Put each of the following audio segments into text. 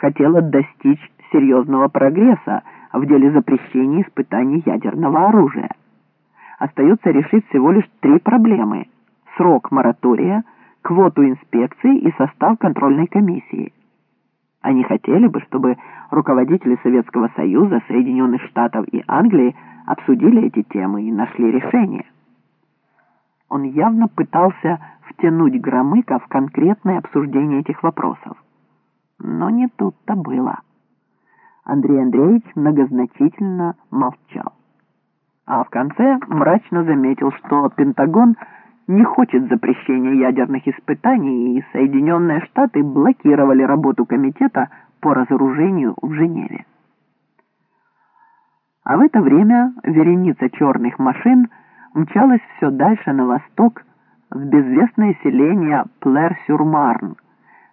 хотела достичь серьезного прогресса в деле запрещения испытаний ядерного оружия. Остается решить всего лишь три проблемы – срок моратория, квоту инспекции и состав контрольной комиссии. Они хотели бы, чтобы руководители Советского Союза, Соединенных Штатов и Англии обсудили эти темы и нашли решение. Он явно пытался втянуть Громыка в конкретное обсуждение этих вопросов. Но не тут-то было. Андрей Андреевич многозначительно молчал. А в конце мрачно заметил, что Пентагон не хочет запрещения ядерных испытаний, и Соединенные Штаты блокировали работу комитета по разоружению в Женеве. А в это время вереница черных машин мчалась все дальше на восток в безвестное селение Плер-Сюр-Марн,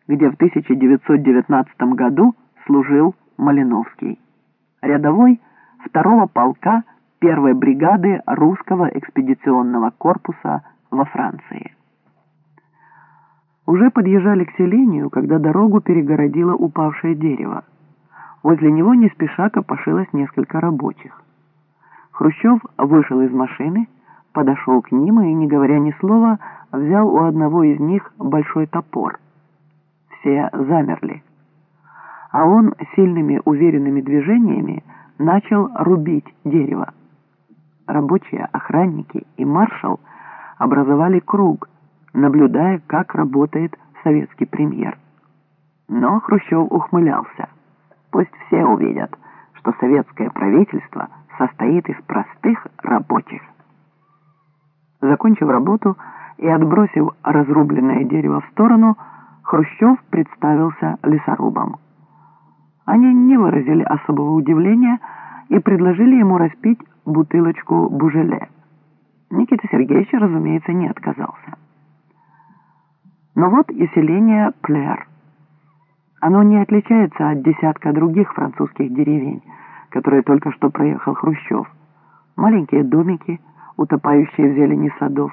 где в 1919 году служил Малиновский, рядовой второго полка первой бригады русского экспедиционного корпуса во Франции. Уже подъезжали к селению, когда дорогу перегородило упавшее дерево. Возле него не спеша копошилось несколько рабочих. Хрущев вышел из машины, подошел к ним и, не говоря ни слова, взял у одного из них большой топор – все замерли. А он сильными уверенными движениями начал рубить дерево. Рабочие, охранники и маршал образовали круг, наблюдая, как работает советский премьер. Но Хрущев ухмылялся. Пусть все увидят, что советское правительство состоит из простых рабочих. Закончив работу и отбросив разрубленное дерево в сторону, Хрущев представился лесорубом. Они не выразили особого удивления и предложили ему распить бутылочку бужеле. Никита Сергеевич, разумеется, не отказался. Но вот и селение Плер. Оно не отличается от десятка других французских деревень, которые только что проехал Хрущев. Маленькие домики, утопающие в зелени садов,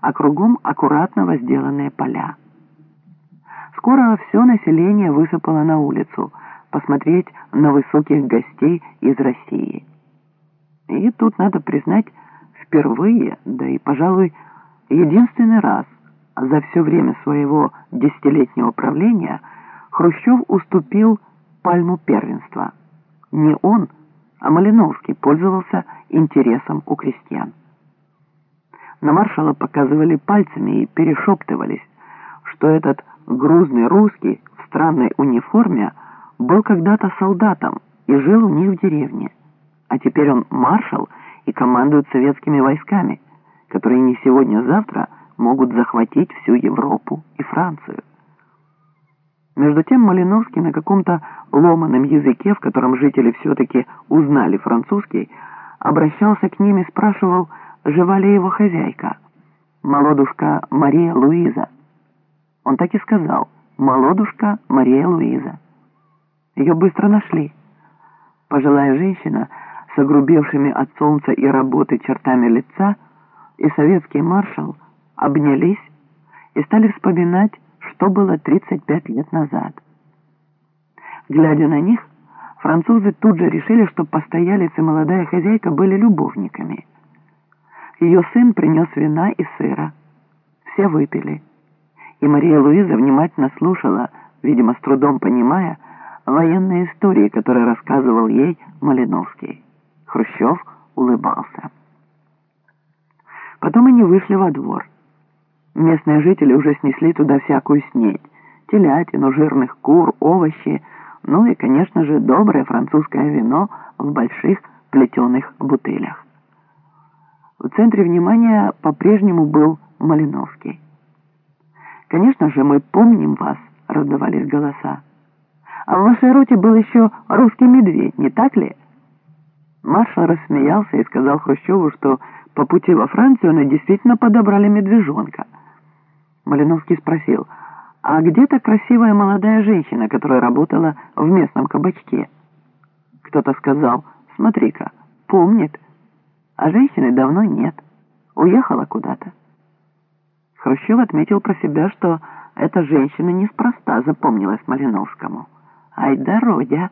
а кругом аккуратно возделанные поля. Скоро все население высыпало на улицу посмотреть на высоких гостей из России. И тут, надо признать, впервые, да и, пожалуй, единственный раз за все время своего десятилетнего правления Хрущев уступил пальму первенства. Не он, а Малиновский пользовался интересом у крестьян. На маршала показывали пальцами и перешептывались, что этот грузный русский в странной униформе был когда-то солдатом и жил у них в деревне. А теперь он маршал и командует советскими войсками, которые не сегодня-завтра могут захватить всю Европу и Францию. Между тем Малиновский на каком-то ломаном языке, в котором жители все-таки узнали французский, обращался к ним и спрашивал, жива ли его хозяйка, молодушка Мария Луиза. Он так и сказал «Молодушка Мария Луиза». Ее быстро нашли. Пожилая женщина с огрубевшими от солнца и работы чертами лица и советский маршал обнялись и стали вспоминать, что было 35 лет назад. Глядя на них, французы тут же решили, что постоялец и молодая хозяйка были любовниками. Ее сын принес вина и сыра. Все выпили и Мария Луиза внимательно слушала, видимо, с трудом понимая, военные истории, которые рассказывал ей Малиновский. Хрущев улыбался. Потом они вышли во двор. Местные жители уже снесли туда всякую снедь, телятину, жирных кур, овощи, ну и, конечно же, доброе французское вино в больших плетеных бутылях. В центре внимания по-прежнему был Малиновский. «Конечно же, мы помним вас», — раздавались голоса. «А в вашей роте был еще русский медведь, не так ли?» Маршал рассмеялся и сказал Хрущеву, что по пути во Францию они действительно подобрали медвежонка. Малиновский спросил, «А где та красивая молодая женщина, которая работала в местном кабачке?» Кто-то сказал, «Смотри-ка, помнит, а женщины давно нет, уехала куда-то». Хрущев отметил про себя, что эта женщина неспроста запомнилась Малиновскому. Ай да Родя!»